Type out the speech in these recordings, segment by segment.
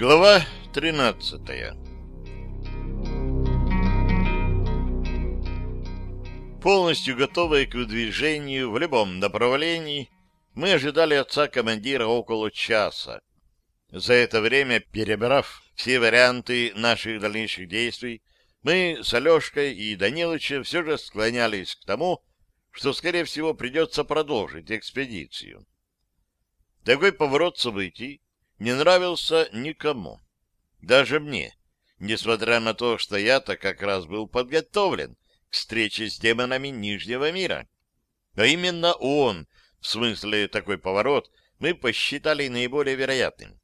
Глава 13 Полностью готовые к выдвижению в любом направлении, мы ожидали отца-командира около часа. За это время, перебрав все варианты наших дальнейших действий, мы с Алешкой и Данилычем все же склонялись к тому, что, скорее всего, придется продолжить экспедицию. Такой поворот событий не нравился никому, даже мне, несмотря на то, что я-то как раз был подготовлен к встрече с демонами Нижнего мира. А именно он, в смысле такой поворот, мы посчитали наиболее вероятным.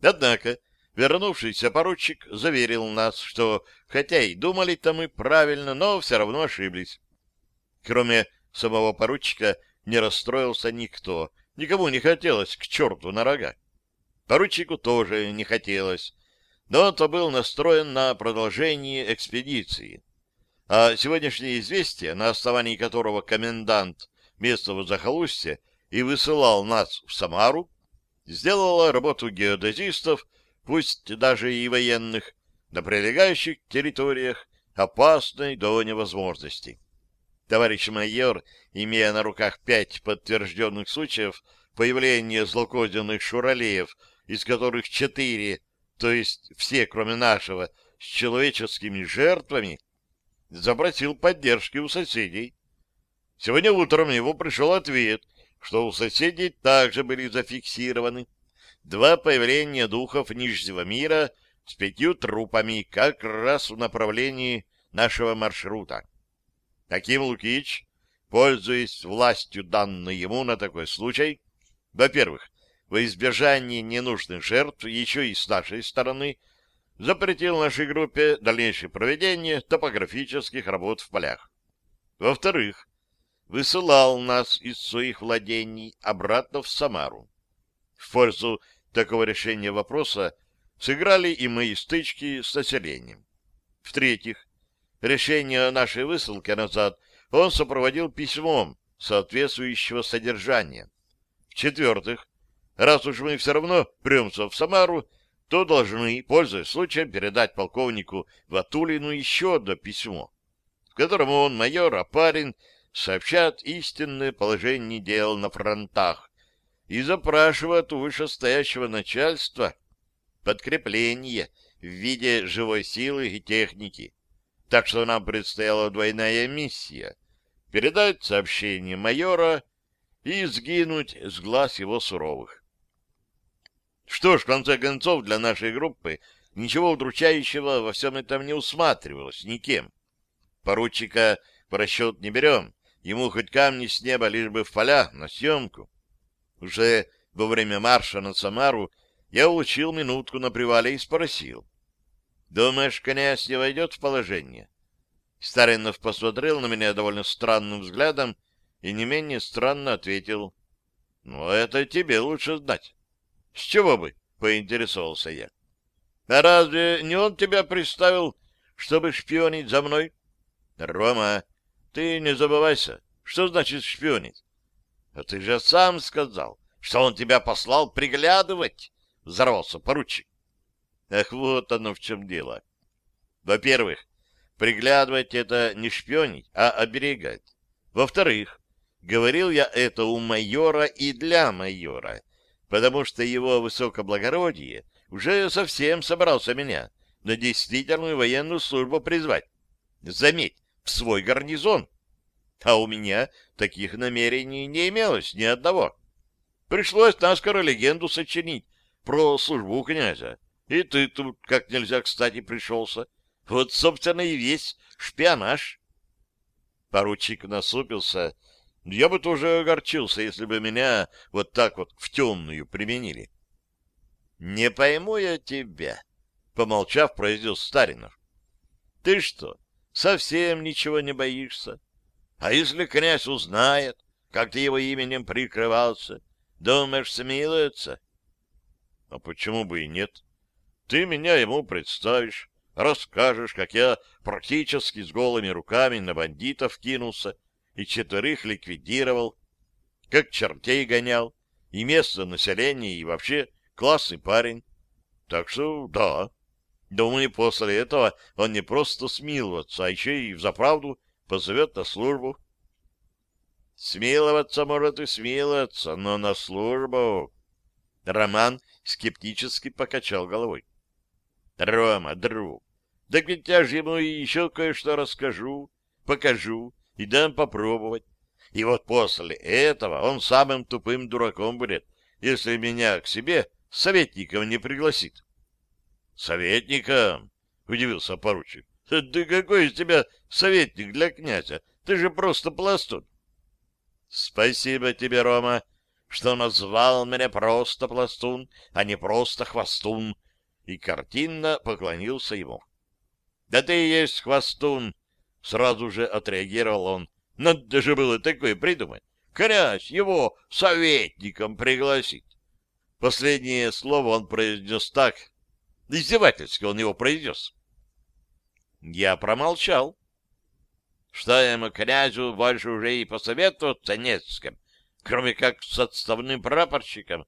Однако вернувшийся поручик заверил нас, что, хотя и думали-то мы правильно, но все равно ошиблись. Кроме самого поручика не расстроился никто, никому не хотелось к черту на рога. Поручику тоже не хотелось, но он-то был настроен на продолжение экспедиции. А сегодняшнее известие, на основании которого комендант местного захолустья и высылал нас в Самару, сделало работу геодезистов, пусть даже и военных, на прилегающих территориях опасной до невозможности. Товарищ майор, имея на руках пять подтвержденных случаев появления злокозненных шуралеев из которых четыре, то есть все, кроме нашего, с человеческими жертвами, запросил поддержки у соседей. Сегодня утром его пришел ответ, что у соседей также были зафиксированы два появления духов Нижнего мира с пятью трупами как раз в направлении нашего маршрута. Таким Лукич, пользуясь властью, данной ему на такой случай, во-первых, во избежание ненужных жертв еще и с нашей стороны запретил нашей группе дальнейшее проведение топографических работ в полях. Во-вторых, высылал нас из своих владений обратно в Самару. В пользу такого решения вопроса сыграли и мои стычки с населением. В-третьих, решение нашей высылки назад он сопроводил письмом соответствующего содержания. В-четвертых, Раз уж мы все равно премся в Самару, то должны, пользуясь случаем, передать полковнику Ватулину еще одно письмо, в котором он, майор Апарин, сообщат истинное положение дел на фронтах и запрашивает у вышестоящего начальства подкрепление в виде живой силы и техники. Так что нам предстояла двойная миссия — передать сообщение майора и сгинуть с глаз его суровых. Что ж, в конце концов, для нашей группы ничего удручающего во всем этом не усматривалось никем. Поручика по расчет не берем, ему хоть камни с неба, лишь бы в поля, на съемку. Уже во время марша на Самару я улучил минутку на привале и спросил. «Думаешь, князь не войдет в положение?» Старинов посмотрел на меня довольно странным взглядом и не менее странно ответил. «Ну, это тебе лучше знать». С чего бы? — поинтересовался я. — А разве не он тебя приставил, чтобы шпионить за мной? — Рома, ты не забывайся. Что значит шпионить? — А ты же сам сказал, что он тебя послал приглядывать, — взорвался поручик. Ах, вот оно в чем дело. Во-первых, приглядывать — это не шпионить, а оберегать. Во-вторых, говорил я это у майора и для майора, потому что его высокоблагородие уже совсем собрался меня на действительную военную службу призвать. Заметь, в свой гарнизон. А у меня таких намерений не имелось ни одного. Пришлось наскоро легенду сочинить про службу князя. И ты тут как нельзя кстати пришелся. Вот, собственно, и весь шпионаж. Поручик насупился я бы тоже огорчился, если бы меня вот так вот в темную применили. — Не пойму я тебя, — помолчав, произнес Старинов. — Ты что, совсем ничего не боишься? А если князь узнает, как ты его именем прикрывался, думаешь, смилуется? — А почему бы и нет? Ты меня ему представишь, расскажешь, как я практически с голыми руками на бандитов кинулся, — и четверых ликвидировал, как чертей гонял, и место населения, и вообще классный парень. Так что да. Думаю, после этого он не просто смиловаться, а еще и взаправду позовет на службу. Смиловаться может и смиловаться, но на службу... Роман скептически покачал головой. — Рома, друг, так ведь я же ему еще кое-что расскажу, покажу и дам попробовать. И вот после этого он самым тупым дураком будет, если меня к себе советником не пригласит. Советником? — удивился поручик. — Да какой из тебя советник для князя? Ты же просто пластун. — Спасибо тебе, Рома, что назвал меня просто пластун, а не просто хвостун, и картинно поклонился ему. — Да ты и есть хвостун! — сразу же отреагировал он. — Надо же было такое придумать. Князь его советником пригласит. Последнее слово он произнес так, Издевательски он его произнес. Я промолчал. Что ему, князю, больше уже и посоветоваться не кроме как с отставным прапорщиком.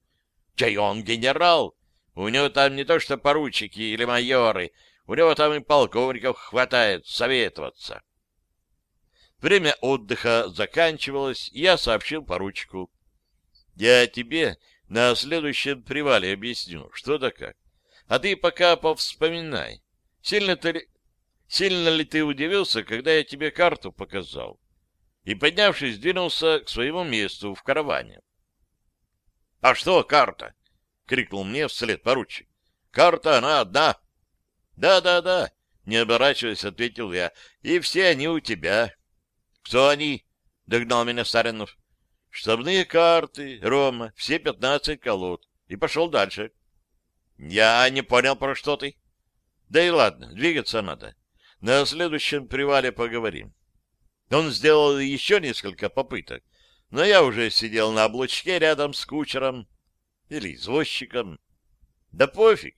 Чай он генерал, у него там не то что поручики или майоры, у него там и полковников хватает советоваться. Время отдыха заканчивалось, и я сообщил поручику. Я тебе на следующем привале объясню, что да как. А ты пока повспоминай. Сильно, ты, сильно ли ты удивился, когда я тебе карту показал? И, поднявшись, двинулся к своему месту в караване. — А что карта? — крикнул мне вслед поручик. — Карта, она одна. Да, да — Да-да-да, — не оборачиваясь, ответил я. — И все они у тебя. — Кто они? — догнал меня Саринов. — Штабные карты, Рома, все пятнадцать колод. И пошел дальше. — я не понял, про что ты. Да и ладно, двигаться надо. На следующем привале поговорим. Он сделал еще несколько попыток, но я уже сидел на облучке рядом с кучером или извозчиком. Да пофиг.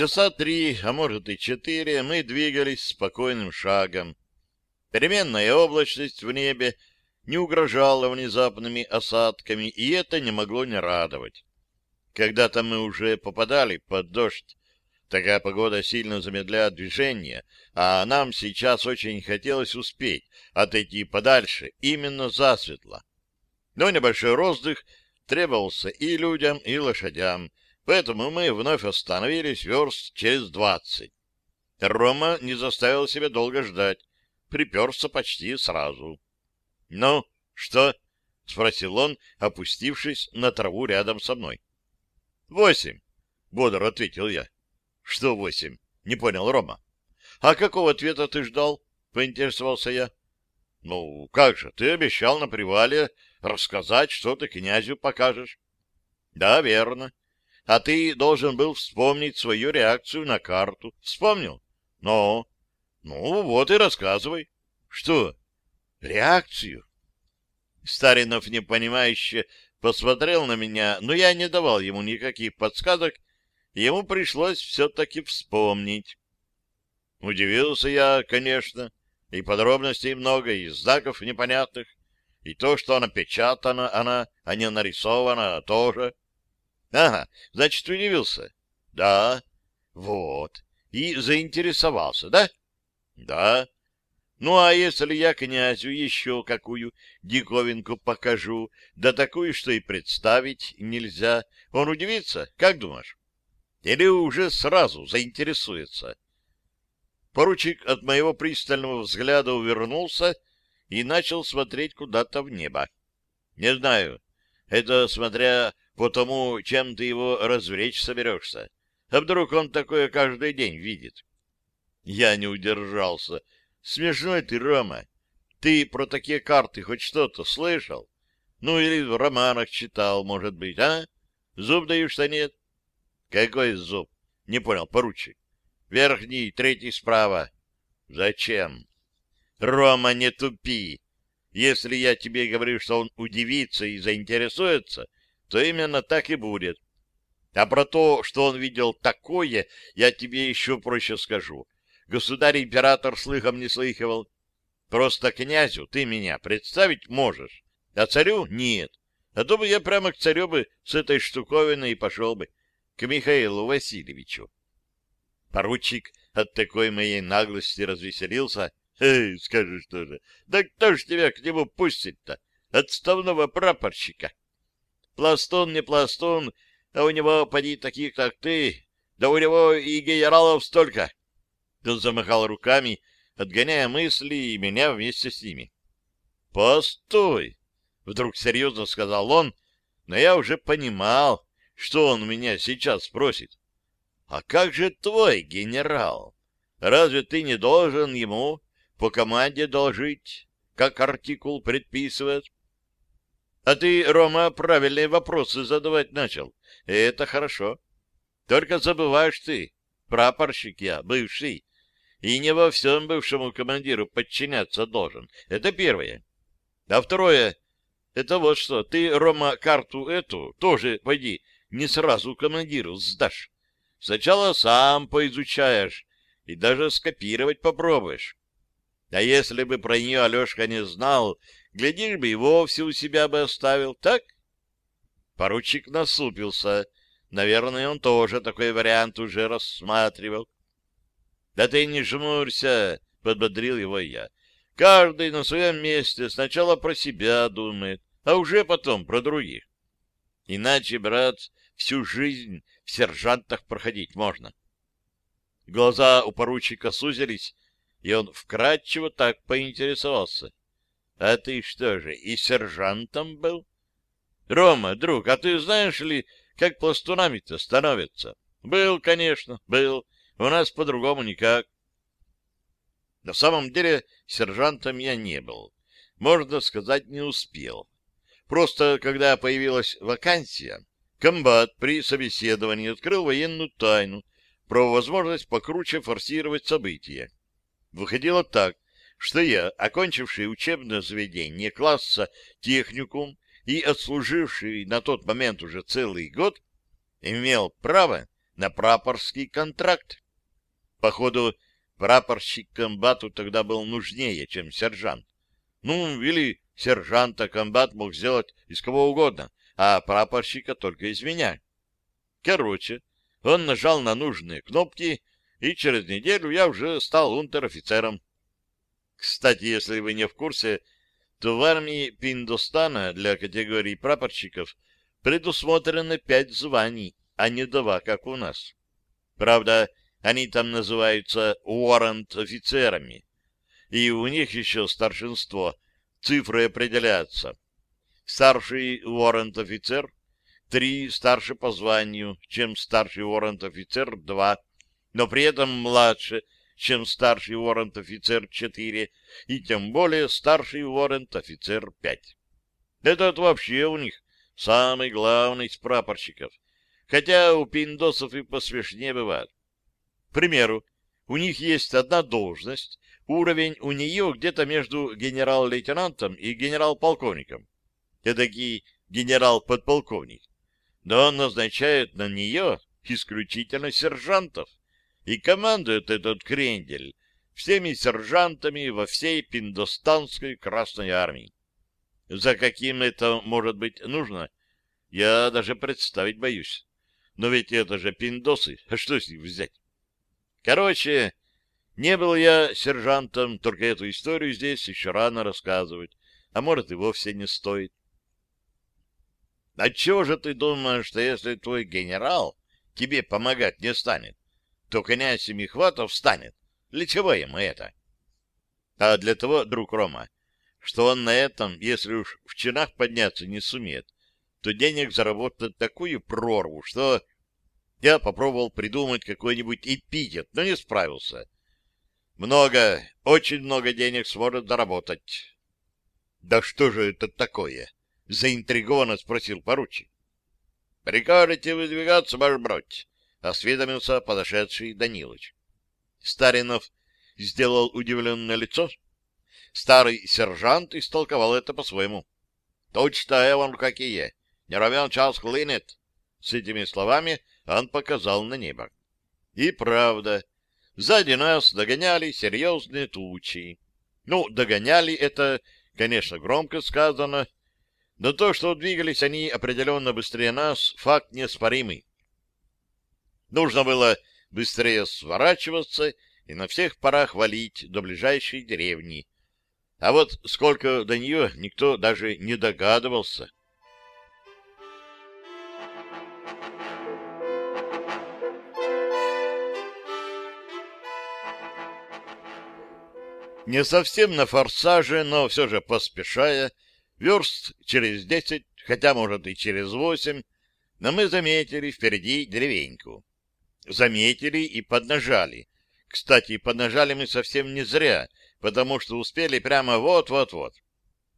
Часа три, а может и четыре, мы двигались спокойным шагом. Переменная облачность в небе не угрожала внезапными осадками, и это не могло не радовать. Когда-то мы уже попадали под дождь. Такая погода сильно замедляет движение, а нам сейчас очень хотелось успеть отойти подальше, именно засветло. Но небольшой роздых требовался и людям, и лошадям, Поэтому мы вновь остановились верст через двадцать. Рома не заставил себя долго ждать, приперся почти сразу. — Ну, что? — спросил он, опустившись на траву рядом со мной. — Восемь, — бодро ответил я. — Что восемь? — не понял Рома. — А какого ответа ты ждал? — поинтересовался я. — Ну, как же, ты обещал на привале рассказать, что ты князю покажешь. — Да, верно а ты должен был вспомнить свою реакцию на карту. Вспомнил? Ну, ну вот и рассказывай. Что? Реакцию? Старинов непонимающе посмотрел на меня, но я не давал ему никаких подсказок, и ему пришлось все-таки вспомнить. Удивился я, конечно, и подробностей много, и знаков непонятных, и то, что напечатано она, а не нарисовано, тоже. Ага, значит, удивился. Да. Вот. И заинтересовался, да? Да. Ну, а если я князю еще какую диковинку покажу, да такую, что и представить нельзя, он удивится, как думаешь? Или уже сразу заинтересуется? Поручик от моего пристального взгляда увернулся и начал смотреть куда-то в небо. Не знаю, это смотря по тому, чем ты его развлечь соберешься. А вдруг он такое каждый день видит? Я не удержался. Смешной ты, Рома. Ты про такие карты хоть что-то слышал? Ну, или в романах читал, может быть, а? Зуб даю, что нет? Какой зуб? Не понял, поручик. Верхний, третий справа. Зачем? Рома, не тупи. Если я тебе говорю, что он удивится и заинтересуется, то именно так и будет. А про то, что он видел такое, я тебе еще проще скажу. государь-император слыхом не слыхивал. Просто князю ты меня представить можешь, а царю нет. А то бы я прямо к царю бы с этой штуковиной и пошел бы, к Михаилу Васильевичу. Поручик от такой моей наглости развеселился. Эй, скажешь тоже, да кто ж тебя к нему пустит-то? Отставного прапорщика. Пластун не пластун, а у него, поди, таких, как ты, да у него и генералов столько. Он замахал руками, отгоняя мысли и меня вместе с ними. «Постой!» — вдруг серьезно сказал он, но я уже понимал, что он меня сейчас спросит. «А как же твой генерал? Разве ты не должен ему по команде должить, как артикул предписывает?» «А ты, Рома, правильные вопросы задавать начал. Это хорошо. Только забываешь ты, прапорщик я, бывший, и не во всем бывшему командиру подчиняться должен. Это первое. А второе, это вот что, ты, Рома, карту эту тоже, пойди, не сразу командиру сдашь. Сначала сам поизучаешь и даже скопировать попробуешь. А если бы про нее Алешка не знал, глядишь бы и вовсе у себя бы оставил, так? Поручик насупился. Наверное, он тоже такой вариант уже рассматривал. — Да ты не жмурься, — подбодрил его я. — Каждый на своем месте сначала про себя думает, а уже потом про других. Иначе, брат, всю жизнь в сержантах проходить можно. Глаза у поручика сузились, и он вкратчиво так поинтересовался. — А ты что же, и сержантом был? — Рома, друг, а ты знаешь ли, как пластунами-то становятся? — Был, конечно, был. У нас по-другому никак. На самом деле сержантом я не был. Можно сказать, не успел. Просто, когда появилась вакансия, комбат при собеседовании открыл военную тайну про возможность покруче форсировать события. Выходило так, что я, окончивший учебное заведение класса техникум и отслуживший на тот момент уже целый год, имел право на прапорский контракт. Походу, прапорщик комбату тогда был нужнее, чем сержант. Ну, или сержанта комбат мог сделать из кого угодно, а прапорщика только из меня. Короче, он нажал на нужные кнопки, и через неделю я уже стал унтер-офицером. Кстати, если вы не в курсе, то в армии Пиндостана для категории прапорщиков предусмотрено пять званий, а не два, как у нас. Правда, они там называются уоррент-офицерами. И у них еще старшинство. Цифры определяются. Старший уоррент-офицер — три старше по званию, чем старший уоррент-офицер — два, но при этом младше, чем старший уоррент-офицер — четыре, и тем более старший уоррент-офицер — пять. Этот вообще у них самый главный из прапорщиков, хотя у пиндосов и посмешнее бывает. К примеру, у них есть одна должность, уровень у нее где-то между генерал-лейтенантом и генерал-полковником. Эдакий генерал-подполковник. Но он назначает на нее исключительно сержантов. И командует этот крендель всеми сержантами во всей пиндостанской Красной Армии. За каким это может быть нужно, я даже представить боюсь. Но ведь это же пиндосы, а что с них взять? Короче, не был я сержантом, только эту историю здесь еще рано рассказывать, а может и вовсе не стоит. А чего же ты думаешь, что если твой генерал тебе помогать не станет, то князь Семихватов станет? Для чего ему это? А для того, друг Рома, что он на этом, если уж в чинах подняться не сумеет, то денег заработает такую прорву, что я попробовал придумать какой-нибудь эпитет, но не справился. Много, очень много денег сможет заработать. — Да что же это такое? — заинтригованно спросил поручик. — Прикажете выдвигаться, ваш бродь? — осведомился подошедший Данилович. Старинов сделал удивленное лицо. Старый сержант истолковал это по-своему. — Точно, Эван, какие! Не равен час хлынет! С этими словами он показал на небо. И правда, Сзади нас догоняли серьезные тучи. Ну, догоняли это, конечно, громко сказано, но то, что двигались они определенно быстрее нас, факт неоспоримый. Нужно было быстрее сворачиваться и на всех парах валить до ближайшей деревни. А вот сколько до нее никто даже не догадывался. Не совсем на форсаже, но все же поспешая, верст через десять, хотя, может, и через восемь, но мы заметили впереди деревеньку. Заметили и поднажали. Кстати, поднажали мы совсем не зря, потому что успели прямо вот-вот-вот.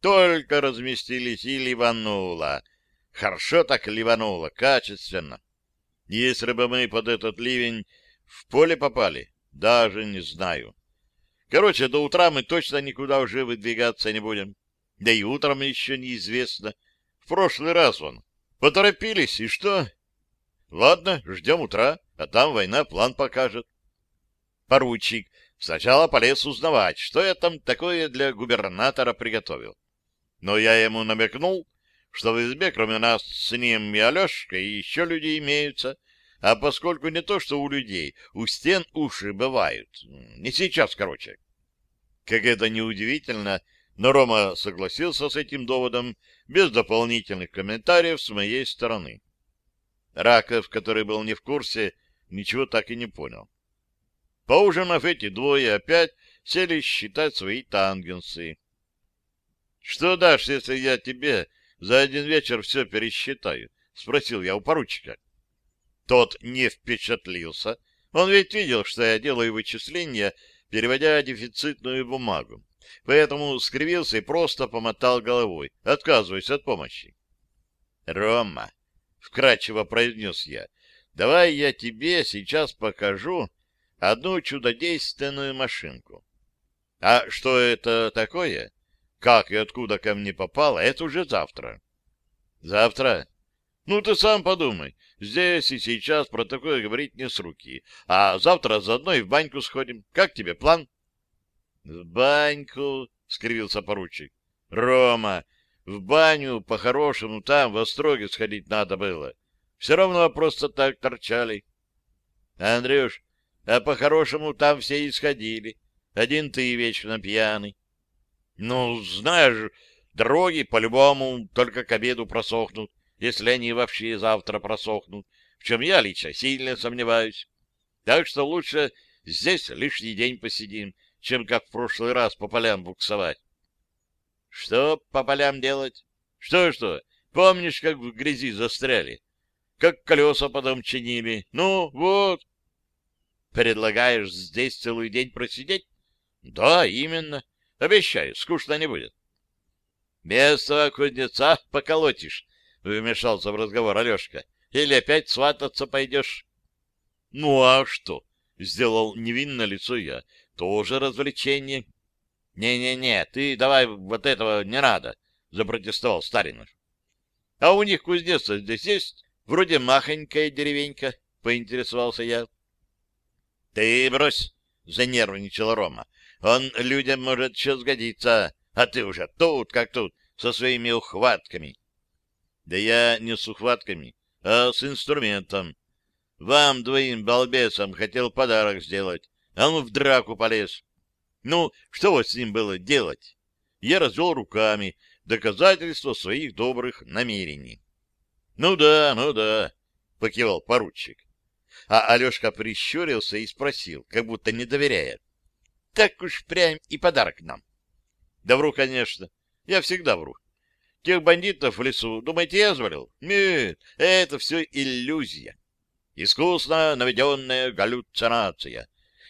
Только разместились и ливануло. Хорошо так ливануло, качественно. Если бы мы под этот ливень в поле попали, даже не знаю. Короче, до утра мы точно никуда уже выдвигаться не будем. Да и утром еще неизвестно. В прошлый раз он. Поторопились, и что? Ладно, ждем утра, а там война план покажет. Поручик сначала полез узнавать, что я там такое для губернатора приготовил. Но я ему намекнул, что в избе кроме нас с ним и Алешкой еще люди имеются, а поскольку не то, что у людей, у стен уши бывают. Не сейчас, короче. Как это неудивительно, но Рома согласился с этим доводом без дополнительных комментариев с моей стороны. Раков, который был не в курсе, ничего так и не понял. Поужинав, эти двое опять сели считать свои тангенсы. — Что дашь, если я тебе за один вечер все пересчитаю? — спросил я у поручика. Тот не впечатлился. Он ведь видел, что я делаю вычисления переводя дефицитную бумагу. Поэтому скривился и просто помотал головой, отказываясь от помощи. — Рома, — вкратчиво произнес я, — давай я тебе сейчас покажу одну чудодейственную машинку. А что это такое? Как и откуда ко мне попало, это уже завтра. Завтра? Ну, ты сам подумай. Здесь и сейчас про такое говорить не с руки. А завтра заодно и в баньку сходим. Как тебе план? — В баньку, — скривился поручик. — Рома, в баню по-хорошему там в Остроге сходить надо было. Все равно просто так торчали. — Андрюш, а по-хорошему там все и сходили. Один ты вечно пьяный. — Ну, знаешь, дороги по-любому только к обеду просохнут если они вообще завтра просохнут, в чем я лично сильно сомневаюсь. Так что лучше здесь лишний день посидим, чем как в прошлый раз по полям буксовать. Что по полям делать? Что-что? Помнишь, как в грязи застряли? Как колеса потом чинили? Ну, вот. Предлагаешь здесь целый день просидеть? Да, именно. Обещаю, скучно не будет. Без кузнеца поколотишь, — вмешался в разговор Алешка. — Или опять свататься пойдешь? — Ну, а что? — сделал невинно лицо я. — Тоже развлечение. Не, — Не-не-не, ты давай вот этого не надо, — запротестовал Старинов. — А у них кузнеца здесь есть? Вроде махонькая деревенька, — поинтересовался я. — Ты брось, — занервничал Рома. — Он людям может еще сгодиться, а ты уже тут, как тут, со своими ухватками. — да я не с ухватками, а с инструментом. Вам, двоим балбесам, хотел подарок сделать, а он в драку полез. Ну, что вот с ним было делать? Я развел руками, доказательство своих добрых намерений. — Ну да, ну да, — покивал поручик. А Алешка прищурился и спросил, как будто не доверяя. — Так уж прям и подарок нам. — Да вру, конечно. Я всегда вру. Тех бандитов в лесу, думаете, я звалил? Нет, это все иллюзия. Искусно наведенная галлюцинация.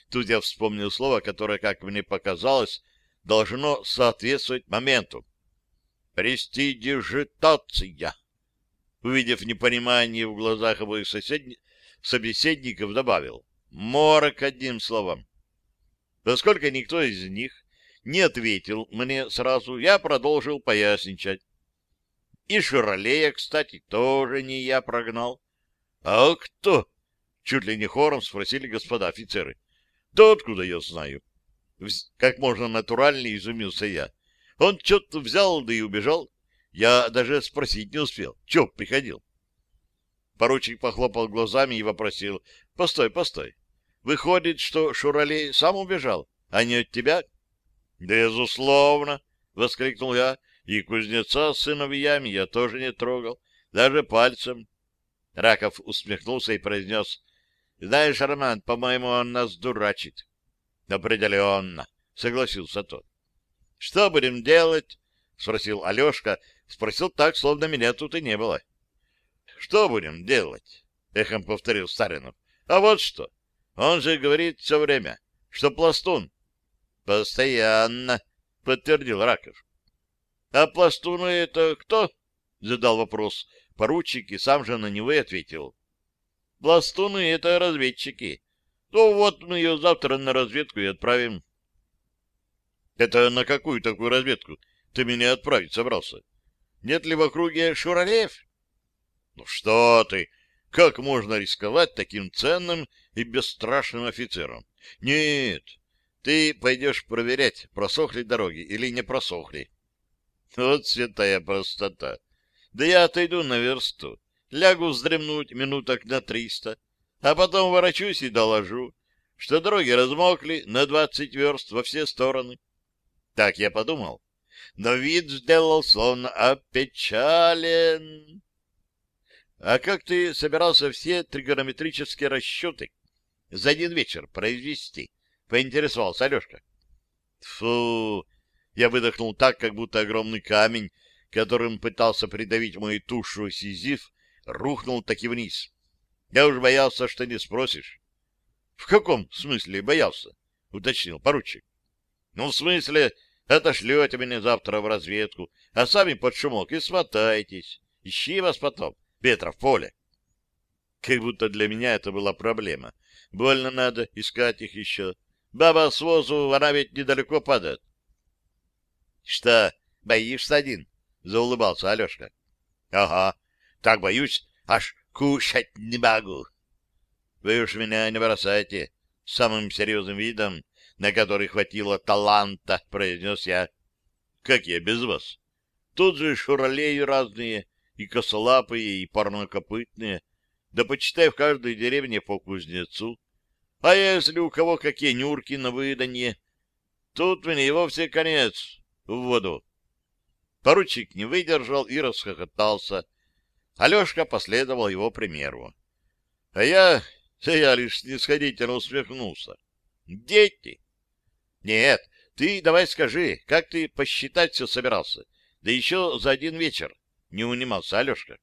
Тут я вспомнил слово, которое, как мне показалось, должно соответствовать моменту. Престидижитация. Увидев непонимание в глазах обоих соседних, собеседников, добавил. Морок одним словом. Поскольку никто из них не ответил мне сразу, я продолжил поясничать. И Широлея, кстати, тоже не я прогнал. — А кто? — чуть ли не хором спросили господа офицеры. Да откуда я знаю? Как можно натуральнее изумился я. Он что-то взял, да и убежал. Я даже спросить не успел. Че приходил? Поручик похлопал глазами и вопросил. — Постой, постой. Выходит, что Шуралей сам убежал, а не от тебя? — Безусловно, — воскликнул я. И кузнеца с сыновьями я тоже не трогал, даже пальцем. Раков усмехнулся и произнес. — Знаешь, Роман, по-моему, он нас дурачит. — Определенно, — согласился тот. — Что будем делать? — спросил Алешка. Спросил так, словно меня тут и не было. — что будем делать? — эхом повторил Старинов. — А вот что. Он же говорит все время, что пластун. — Постоянно, — подтвердил Раков. — А пластуны это кто? — задал вопрос поручик и сам же на него и ответил. — Пластуны — это разведчики. Ну вот мы ее завтра на разведку и отправим. — Это на какую такую разведку ты меня отправить собрался? Нет ли в округе шуралеев? Ну что ты! Как можно рисковать таким ценным и бесстрашным офицером? Нет, ты пойдешь проверять, просохли дороги или не просохли. Вот святая простота. Да я отойду на версту, лягу вздремнуть минуток на триста, а потом ворочусь и доложу, что дороги размокли на двадцать верст во все стороны. Так я подумал, но вид сделал, словно опечален. А как ты собирался все тригонометрические расчеты за один вечер произвести? Поинтересовался Алешка. Фу! Я выдохнул так, как будто огромный камень, которым пытался придавить мою тушу сизиф, рухнул таки вниз. Я уж боялся, что не спросишь. — В каком смысле боялся? — уточнил поручик. — Ну, в смысле, отошлете меня завтра в разведку, а сами под шумок и смотайтесь. Ищи вас потом. Петра в поле. Как будто для меня это была проблема. Больно надо искать их еще. Баба с возу, она ведь недалеко падает. — Что, боишься один? — заулыбался Алешка. — Ага, так боюсь, аж кушать не могу. — Вы уж меня не бросайте, — самым серьезным видом, на который хватило таланта, — произнес я. — Как я без вас? Тут же шуралеи разные, и косолапые, и парнокопытные, да почитай в каждой деревне по кузнецу. А если у кого какие нюрки на выданье, тут мне и вовсе конец в воду. Поручик не выдержал и расхохотался. Алешка последовал его примеру. А я, я лишь снисходительно усмехнулся. Дети! Нет, ты давай скажи, как ты посчитать все собирался? Да еще за один вечер не унимался Алешка.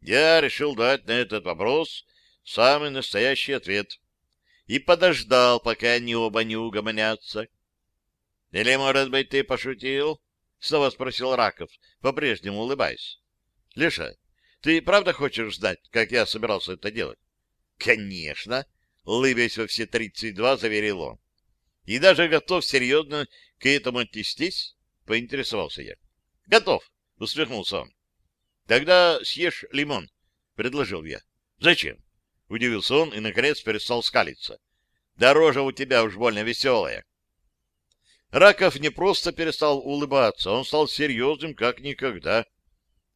Я решил дать на этот вопрос самый настоящий ответ и подождал, пока они оба не угомонятся. — Или, может быть, ты пошутил? — снова спросил Раков, по-прежнему улыбаясь. — Леша, ты правда хочешь знать, как я собирался это делать? — Конечно! — улыбясь во все тридцать два, заверил он. — И даже готов серьезно к этому отнестись? — поинтересовался я. — Готов! — усмехнулся он. — Тогда съешь лимон, — предложил я. — Зачем? — удивился он и, наконец, перестал скалиться. — Дорожа у тебя уж больно веселая. Раков не просто перестал улыбаться, он стал серьезным, как никогда.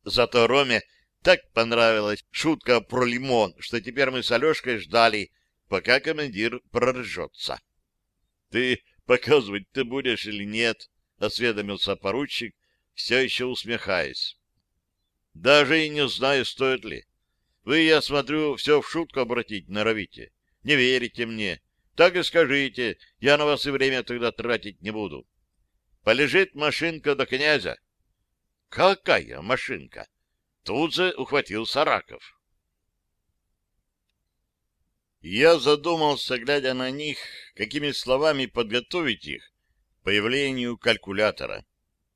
Зато Роме так понравилась шутка про лимон, что теперь мы с Алешкой ждали, пока командир проржется. — Ты показывать-то будешь или нет? — осведомился поручик, все еще усмехаясь. Даже и не знаю, стоит ли. Вы, я смотрю, все в шутку обратить норовите. Не верите мне. Так и скажите, я на вас и время тогда тратить не буду. Полежит машинка до князя. Какая машинка? Тут же ухватил Сараков. Я задумался, глядя на них, какими словами подготовить их к появлению калькулятора.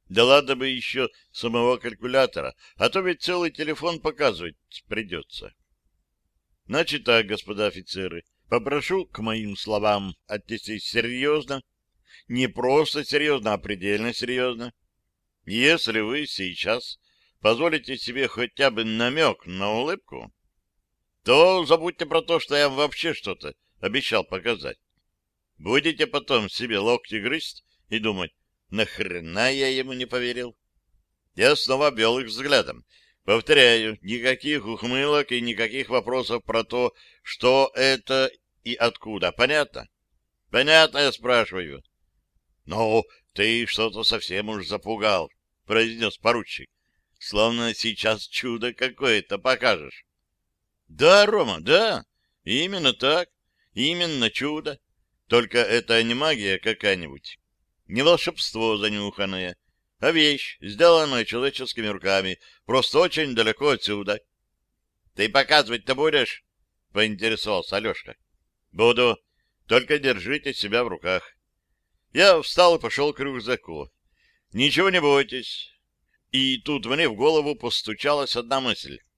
Да ладно бы еще самого калькулятора, а то ведь целый телефон показывать придется. Значит так, господа офицеры, попрошу к моим словам отнестись серьезно, не просто серьезно, а предельно серьезно. Если вы сейчас позволите себе хотя бы намек на улыбку, то забудьте про то, что я вам вообще что-то обещал показать. Будете потом себе локти грызть и думать, нахрена я ему не поверил? Я снова обвел их взглядом. Повторяю, никаких ухмылок и никаких вопросов про то, что это и откуда. Понятно? Понятно, я спрашиваю. Ну, ты что-то совсем уж запугал, произнес поручик. Словно сейчас чудо какое-то покажешь. Да, Рома, да, именно так, именно чудо. Только это не магия какая-нибудь, не волшебство занюханное, а вещь, сделанная человеческими руками, просто очень далеко отсюда. — Ты показывать-то будешь? — поинтересовался Алешка. — Буду. Только держите себя в руках. Я встал и пошел к рюкзаку. — Ничего не бойтесь. И тут мне в голову постучалась одна мысль. —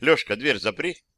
Лешка, дверь запри. —